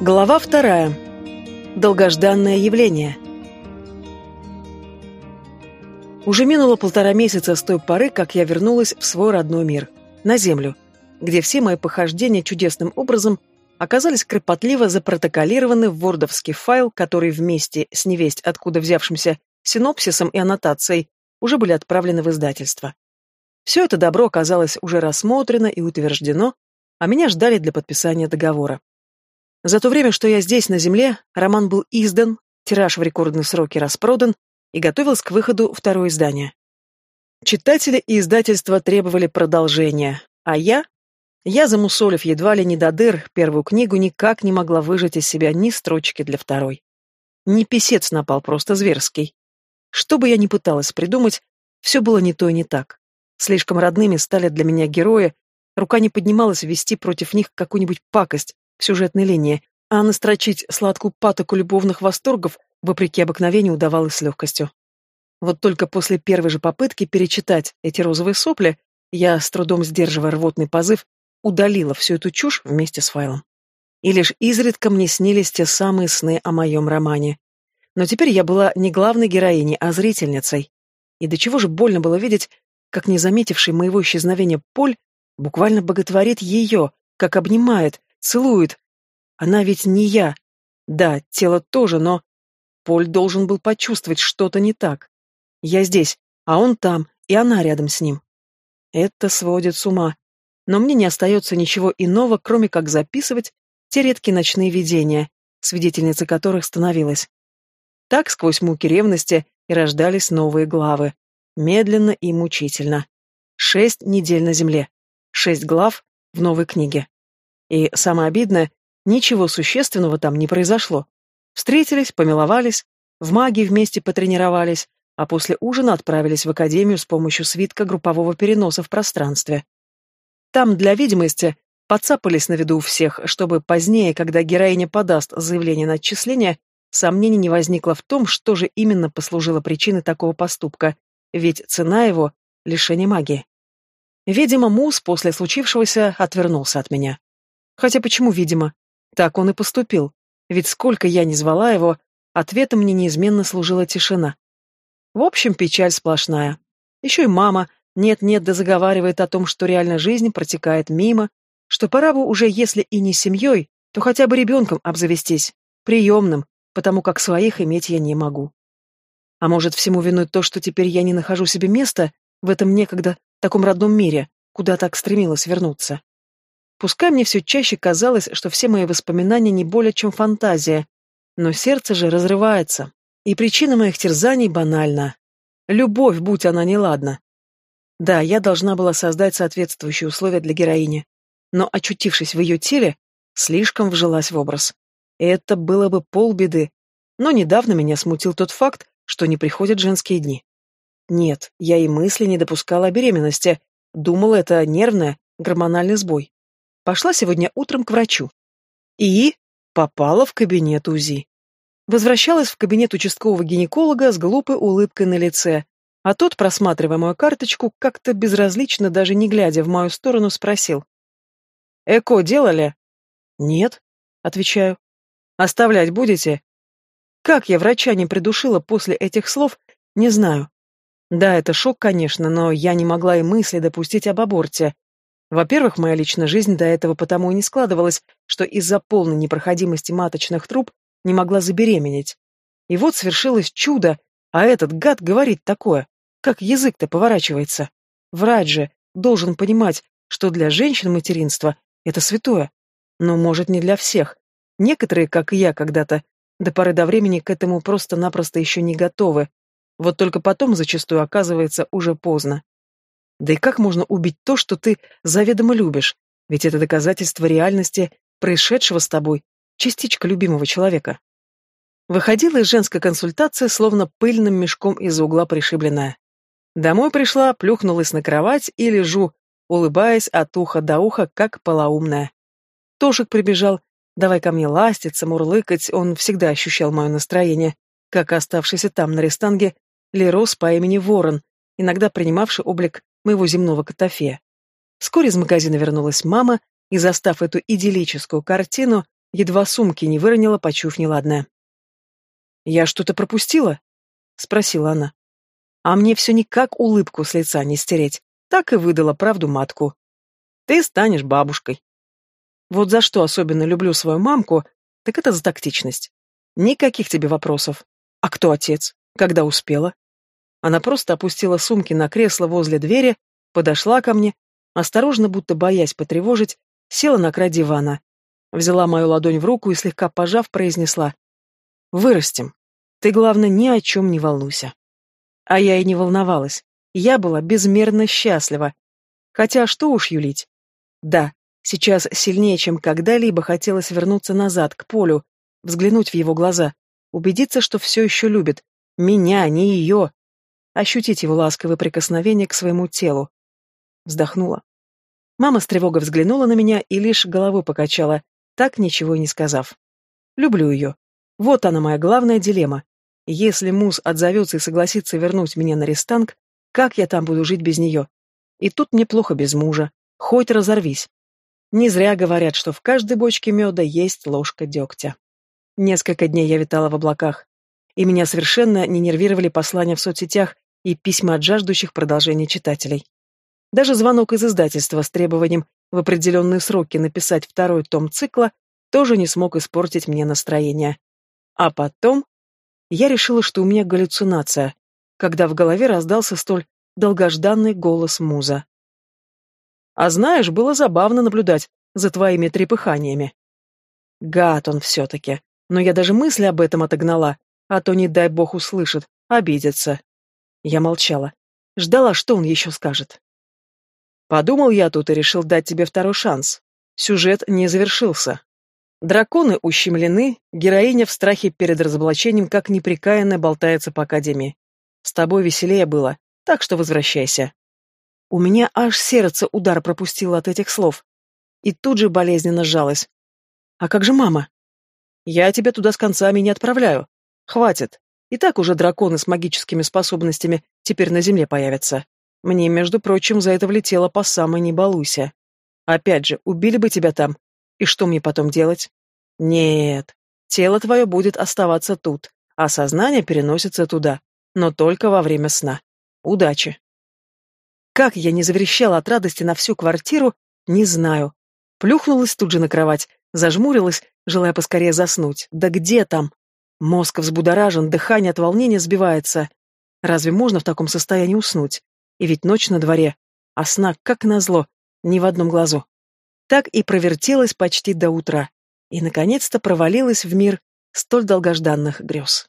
Глава вторая. Долгожданное явление. Уже минуло полтора месяца с той поры, как я вернулась в свой родной мир, на Землю, где все мои похождения чудесным образом оказались кропотливо запротоколированы в вордовский файл, который вместе с невесть откуда взявшимся синопсисом и аннотацией уже были отправлены в издательство. Все это добро оказалось уже рассмотрено и утверждено, а меня ждали для подписания договора. За то время, что я здесь, на Земле, роман был издан, тираж в рекордные сроки распродан и готовился к выходу второе издание. Читатели и издательства требовали продолжения, а я, я, замусолив едва ли не до дыр первую книгу, никак не могла выжать из себя ни строчки для второй. Не писец напал, просто зверский. Что бы я ни пыталась придумать, все было не то и не так. Слишком родными стали для меня герои, рука не поднималась вести против них какую-нибудь пакость, в сюжетной линии, а настрочить сладкую патоку любовных восторгов, вопреки обыкновению, удавалось с легкостью. Вот только после первой же попытки перечитать эти розовые сопли, я, с трудом сдерживая рвотный позыв, удалила всю эту чушь вместе с файлом. И лишь изредка мне снились те самые сны о моем романе. Но теперь я была не главной героиней, а зрительницей. И до чего же больно было видеть, как не заметивший моего исчезновения Поль буквально боготворит ее, как обнимает, Целует. Она ведь не я. Да, тело тоже, но... Поль должен был почувствовать что-то не так. Я здесь, а он там, и она рядом с ним. Это сводит с ума. Но мне не остается ничего иного, кроме как записывать те редкие ночные видения, свидетельницей которых становилась. Так сквозь муки ревности и рождались новые главы. Медленно и мучительно. Шесть недель на земле. Шесть глав в новой книге. И, самое обидное, ничего существенного там не произошло. Встретились, помиловались, в магии вместе потренировались, а после ужина отправились в академию с помощью свитка группового переноса в пространстве. Там, для видимости, подцапались на виду у всех, чтобы позднее, когда героиня подаст заявление на отчисление, сомнений не возникло в том, что же именно послужило причиной такого поступка, ведь цена его — лишение магии. Видимо, Мус после случившегося отвернулся от меня. Хотя почему, видимо? Так он и поступил. Ведь сколько я не звала его, ответом мне неизменно служила тишина. В общем, печаль сплошная. Еще и мама нет-нет да заговаривает о том, что реальная жизнь протекает мимо, что пора бы уже, если и не семьей, то хотя бы ребенком обзавестись, приемным, потому как своих иметь я не могу. А может, всему виной то, что теперь я не нахожу себе места в этом некогда таком родном мире, куда так стремилась вернуться. Пускай мне все чаще казалось, что все мои воспоминания не более чем фантазия, но сердце же разрывается, и причина моих терзаний банальна. Любовь, будь она неладна. Да, я должна была создать соответствующие условия для героини, но, очутившись в ее теле, слишком вжилась в образ. Это было бы полбеды, но недавно меня смутил тот факт, что не приходят женские дни. Нет, я и мысли не допускала о беременности, думала, это нервное, гормональный сбой. Пошла сегодня утром к врачу. И попала в кабинет УЗИ. Возвращалась в кабинет участкового гинеколога с глупой улыбкой на лице, а тот, просматривая мою карточку, как-то безразлично, даже не глядя в мою сторону, спросил. «Эко делали?» «Нет», — отвечаю. «Оставлять будете?» Как я врача не придушила после этих слов, не знаю. Да, это шок, конечно, но я не могла и мысли допустить об аборте. Во-первых, моя личная жизнь до этого потому и не складывалась, что из-за полной непроходимости маточных труб не могла забеременеть. И вот свершилось чудо, а этот гад говорит такое. Как язык-то поворачивается? Врач же должен понимать, что для женщин материнство — это святое. Но, может, не для всех. Некоторые, как и я когда-то, до поры до времени к этому просто-напросто еще не готовы. Вот только потом зачастую оказывается уже поздно. Да и как можно убить то, что ты заведомо любишь? Ведь это доказательство реальности, происшедшего с тобой, частичка любимого человека. Выходила из женской консультации, словно пыльным мешком из угла пришибленная. Домой пришла, плюхнулась на кровать и лежу, улыбаясь от уха до уха, как полоумная. Тошик прибежал, давай ко мне ластиться, мурлыкать, он всегда ощущал мое настроение, как оставшийся там на рестанге Лерос по имени Ворон, иногда принимавший облик моего земного котофея. Вскоре из магазина вернулась мама и, застав эту идиллическую картину, едва сумки не выронила, почув неладное. «Я что-то пропустила?» — спросила она. А мне все никак улыбку с лица не стереть. Так и выдала правду матку. «Ты станешь бабушкой». Вот за что особенно люблю свою мамку, так это за тактичность. Никаких тебе вопросов. А кто отец? Когда успела? Она просто опустила сумки на кресло возле двери, подошла ко мне, осторожно, будто боясь потревожить, села на край дивана, взяла мою ладонь в руку и, слегка пожав, произнесла «Вырастем. Ты, главное, ни о чем не волнуйся». А я и не волновалась. Я была безмерно счастлива. Хотя что уж юлить. Да, сейчас сильнее, чем когда-либо хотелось вернуться назад, к полю, взглянуть в его глаза, убедиться, что все еще любит. Меня, не ее. Ощутить его ласковое прикосновение к своему телу. Вздохнула. Мама с тревогой взглянула на меня и лишь головой покачала, так ничего и не сказав. Люблю ее. Вот она моя главная дилемма. Если Мус отзовется и согласится вернуть меня на рестанг, как я там буду жить без нее? И тут мне плохо без мужа. Хоть разорвись. Не зря говорят, что в каждой бочке меда есть ложка дегтя. Несколько дней я витала в облаках, и меня совершенно не нервировали послания в соцсетях и письма от жаждущих продолжения читателей. Даже звонок из издательства с требованием в определенные сроки написать второй том цикла тоже не смог испортить мне настроение. А потом я решила, что у меня галлюцинация, когда в голове раздался столь долгожданный голос муза. «А знаешь, было забавно наблюдать за твоими трепыханиями». Гад он все-таки но я даже мысли об этом отогнала, а то, не дай бог, услышит, обидится. Я молчала. Ждала, что он еще скажет. Подумал я тут и решил дать тебе второй шанс. Сюжет не завершился. Драконы ущемлены, героиня в страхе перед разоблачением как неприкаянно болтается по академии. С тобой веселее было, так что возвращайся. У меня аж сердце удар пропустило от этих слов. И тут же болезненно сжалось. А как же мама? Я тебя туда с концами не отправляю. Хватит. И так уже драконы с магическими способностями теперь на земле появятся. Мне, между прочим, за это влетело по самой не балуйся. Опять же, убили бы тебя там. И что мне потом делать? Нет. Тело твое будет оставаться тут, а сознание переносится туда. Но только во время сна. Удачи. Как я не заверещала от радости на всю квартиру, не знаю. Плюхнулась тут же на кровать, зажмурилась желая поскорее заснуть. Да где там? Мозг взбудоражен, дыхание от волнения сбивается. Разве можно в таком состоянии уснуть? И ведь ночь на дворе, а сна, как назло, ни в одном глазу. Так и провертелась почти до утра, и, наконец-то, провалилась в мир столь долгожданных грез.